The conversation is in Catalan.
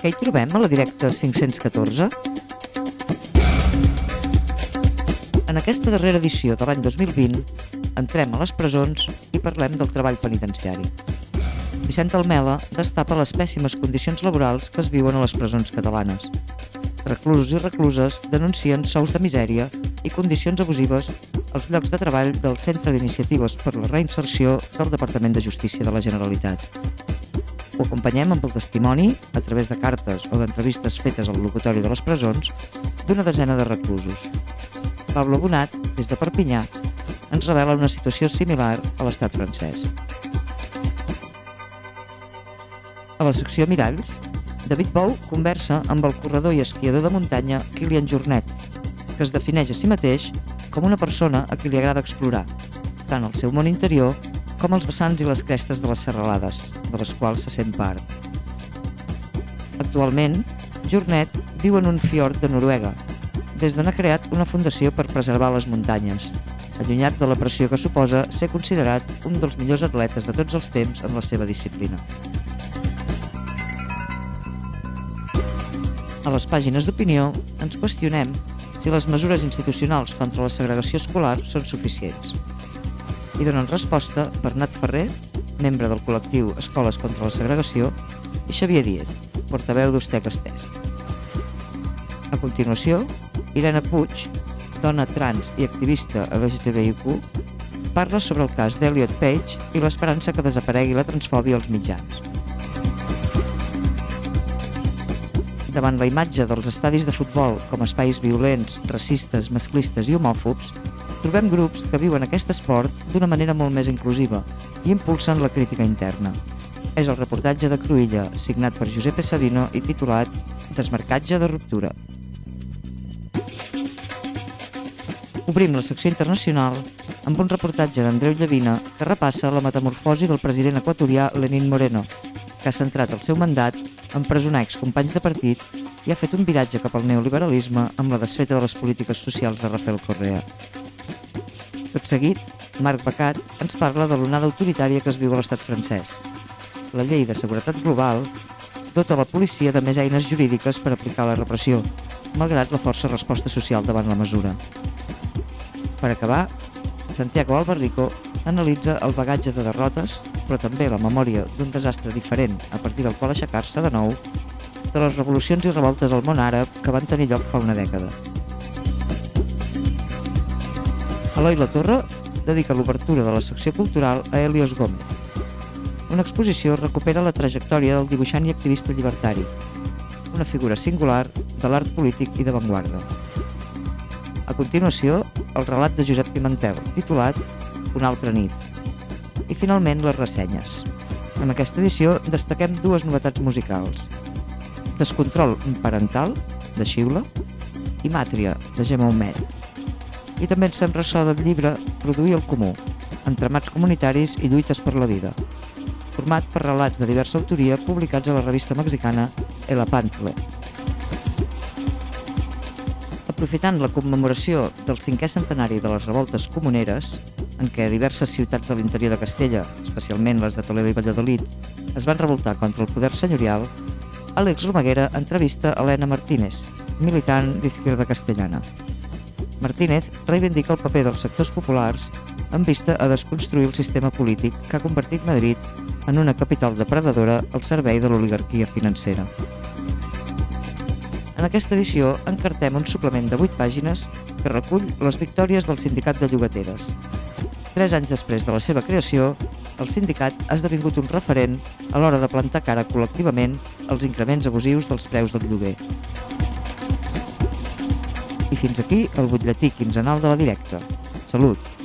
Què hi trobem a la directa 514? En aquesta darrera edició de l'any 2020 entrem a les presons i parlem del treball penitenciari. Vicent Almela destapa les pèssimes condicions laborals que es viuen a les presons catalanes. Reclusos i recluses denuncien sous de misèria i condicions abusives als llocs de treball del Centre d'Iniciatives per la Reinserció del Departament de Justícia de la Generalitat. Ho acompanyem amb el testimoni, a través de cartes o d'entrevistes fetes al locutori de les presons, d'una desena de reclusos. Pablo Bonat, des de Perpinyà, ens revela una situació similar a l'estat francès. A la secció Miralls, David Bou conversa amb el corredor i esquiador de muntanya Kilian Jornet, que es defineix a si mateix com una persona a qui li agrada explorar, tant el seu món interior com els vessants i les crestes de les serralades, de les quals se sent part. Actualment, Jornet viu en un fiord de Noruega, des d'on ha creat una fundació per preservar les muntanyes, allunyat de la pressió que suposa ser considerat un dels millors atletes de tots els temps en la seva disciplina. A les pàgines d'opinió ens qüestionem si les mesures institucionals contra la segregació escolar són suficients i donen resposta Bernat Ferrer, membre del col·lectiu Escoles contra la Segregació, i Xavier Díez, portaveu d'Ustec Estès. A continuació, Irene Puig, dona trans i activista LGTBIQ, parla sobre el cas d'Eliot Page i l'esperança que desaparegui la transfòbia als mitjans. Davant la imatge dels estadis de futbol com espais violents, racistes, masclistes i homòfobs, trobem grups que viuen aquest esport d'una manera molt més inclusiva i impulsen la crítica interna. És el reportatge de Cruïlla, signat per Josep Sabino i titulat Desmarcatge de ruptura. Obrim la secció internacional amb un reportatge d'Andreu Llavina que repassa la metamorfosi del president equatorià Lenín Moreno, que ha centrat el seu mandat en presonar excompanys de partit i ha fet un viratge cap al neoliberalisme amb la desfeta de les polítiques socials de Rafael Correa. Tot seguit, Marc Becat ens parla de l'onada autoritària que es viu a l'estat francès. La llei de seguretat global dota la policia de més eines jurídiques per aplicar la repressió, malgrat la força resposta social davant la mesura. Per acabar, Santiago Albarrico analitza el bagatge de derrotes, però també la memòria d'un desastre diferent a partir del qual aixecar-se de nou de les revolucions i revoltes al món àrab que van tenir lloc fa una dècada. Eloi La Torre dedica l'obertura de la secció cultural a Helios Gómez. Una exposició recupera la trajectòria del dibuixant i activista llibertari, una figura singular de l'art polític i d'avantguarda. A continuació, el relat de Josep Pimentel, titulat Una altra nit. I finalment, les ressenyes. En aquesta edició destaquem dues novetats musicals. Descontrol parental, de Xiula, i Màtria, de Gemma Humet i també ens fem ressò del llibre Produir el comú, entramats comunitaris i lluites per la vida, format per relats de diversa autoria publicats a la revista mexicana El Apantle. Aprofitant la commemoració del cinquè centenari de les revoltes comuneres, en què diverses ciutats de l'interior de Castella, especialment les de Toledo i Valladolid, es van revoltar contra el poder senyorial, Àlex Romaguera entrevista Helena Martínez, militant d'Izquierda Castellana. Martínez reivindica el paper dels sectors populars en vista a desconstruir el sistema polític que ha convertit Madrid en una capital depredadora al servei de l'oligarquia financera. En aquesta edició encartem un suplement de 8 pàgines que recull les victòries del Sindicat de Llogateres. Tres anys després de la seva creació, el sindicat ha esdevingut un referent a l'hora de plantar cara col·lectivament als increments abusius dels preus del lloguer. I fins aquí el butlletí quinzenal de la directa. Salut!